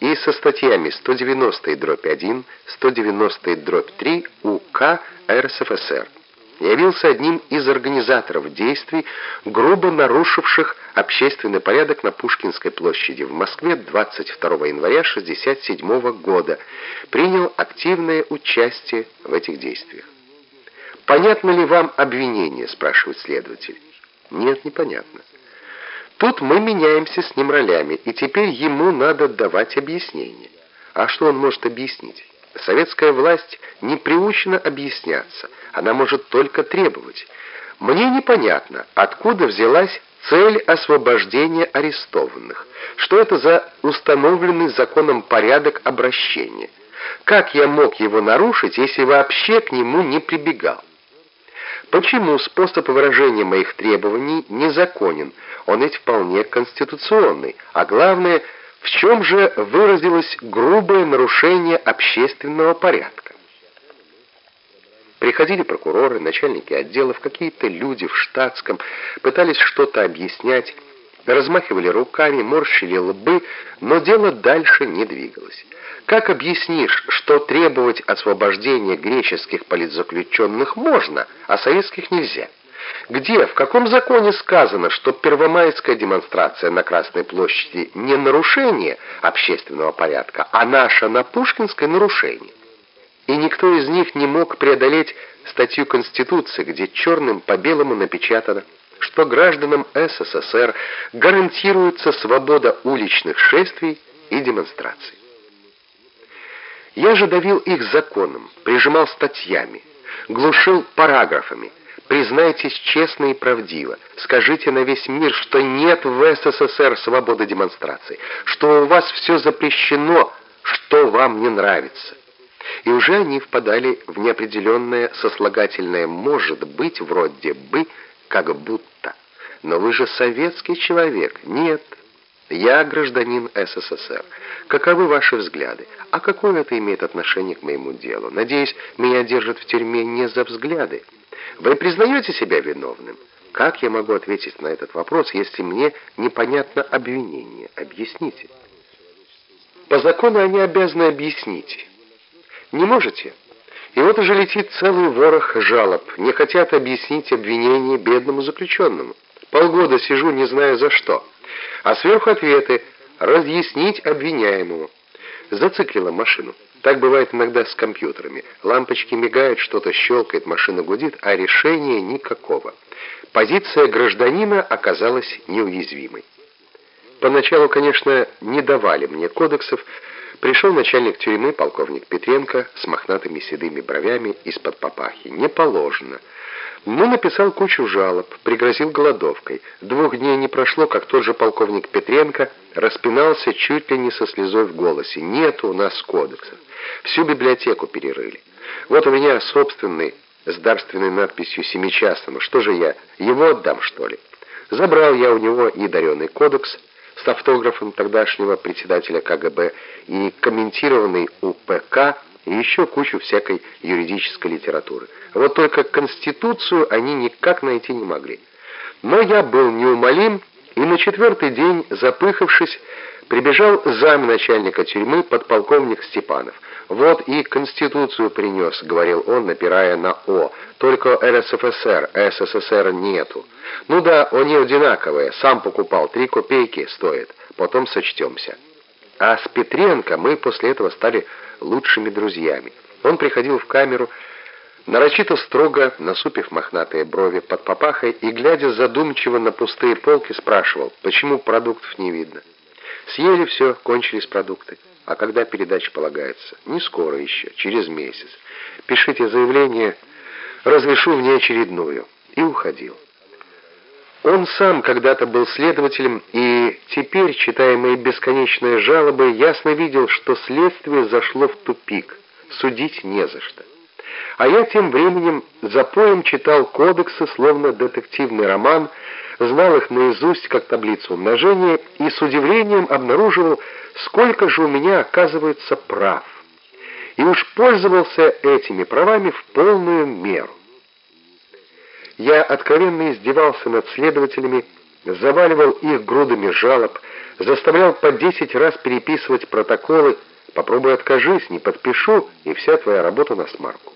и со статьями 190 дробь 1, 190 дробь 3 УК РСФСР. Явился одним из организаторов действий, грубо нарушивших общественный порядок на Пушкинской площади в Москве 22 января 1967 года. Принял активное участие в этих действиях. «Понятно ли вам обвинение?» – спрашивает следователь. «Нет, непонятно». Тут мы меняемся с ним ролями, и теперь ему надо давать объяснение. А что он может объяснить? Советская власть не приучена объясняться, она может только требовать. Мне непонятно, откуда взялась цель освобождения арестованных. Что это за установленный законом порядок обращения? Как я мог его нарушить, если вообще к нему не прибегал? Почему способ выражения моих требований незаконен? Он ведь вполне конституционный. А главное, в чем же выразилось грубое нарушение общественного порядка? Приходили прокуроры, начальники отделов, какие-то люди в штатском, пытались что-то объяснять, размахивали руками, морщили лбы, но дело дальше не двигалось. Как объяснишь, что требовать освобождения греческих политзаключенных можно, а советских нельзя? Где, в каком законе сказано, что первомайская демонстрация на Красной площади не нарушение общественного порядка, а наша на Пушкинской нарушение? И никто из них не мог преодолеть статью Конституции, где черным по белому напечатано, что гражданам СССР гарантируется свобода уличных шествий и демонстраций. Я же давил их законом, прижимал статьями, глушил параграфами. Признайтесь честно и правдиво, скажите на весь мир, что нет в СССР свободы демонстраций, что у вас все запрещено, что вам не нравится. И уже они впадали в неопределенное сослагательное «может быть» вроде бы, как будто. Но вы же советский человек. Нет, я гражданин СССР. Каковы ваши взгляды? А какое это имеет отношение к моему делу? Надеюсь, меня держат в тюрьме не за взгляды. Вы признаете себя виновным? Как я могу ответить на этот вопрос, если мне непонятно обвинение? Объясните. По закону они обязаны объяснить. Не можете? И вот уже летит целый ворох жалоб. Не хотят объяснить обвинение бедному заключенному. Полгода сижу, не знаю за что. А сверху ответы «разъяснить обвиняемому». Зациклила машину. Так бывает иногда с компьютерами. Лампочки мигают, что-то щелкает, машина гудит, а решения никакого. Позиция гражданина оказалась неуязвимой. Поначалу, конечно, не давали мне кодексов. Пришел начальник тюрьмы, полковник Петренко, с мохнатыми седыми бровями из-под папахи. Не положено. Но написал кучу жалоб, пригрозил голодовкой. Двух дней не прошло, как тот же полковник Петренко распинался чуть ли не со слезой в голосе. Нет у нас кодексов. Всю библиотеку перерыли. Вот у меня собственный с дарственной надписью «Семичастному». Что же я, его отдам, что ли? Забрал я у него и кодекс с автографом тогдашнего председателя КГБ и комментированный УПК и еще кучу всякой юридической литературы. Вот только Конституцию они никак найти не могли. Но я был неумолим, и на четвертый день, запыхавшись, прибежал замначальника тюрьмы подполковник Степанов. «Вот и Конституцию принес», — говорил он, напирая на «О». «Только РСФСР, СССР нету». «Ну да, они одинаковые, сам покупал, три копейки стоит, потом сочтемся». А с Петренко мы после этого стали лучшими друзьями. Он приходил в камеру, нарочито строго, насупив мохнатые брови под папахой и, глядя задумчиво на пустые полки, спрашивал, почему продуктов не видно. Съели все, кончились продукты. А когда передача полагается? Не скоро еще, через месяц. Пишите заявление, разрешу внеочередную. И уходил. Он сам когда-то был следователем, и теперь, читая мои бесконечные жалобы, ясно видел, что следствие зашло в тупик. Судить не за что. А я тем временем за поем читал кодексы, словно детективный роман, знал их наизусть, как таблицу умножения, и с удивлением обнаруживал, сколько же у меня оказывается прав. И уж пользовался этими правами в полную меру. Я откровенно издевался над следователями, заваливал их грудами жалоб, заставлял по десять раз переписывать протоколы. Попробуй откажись, не подпишу, и вся твоя работа на смарку.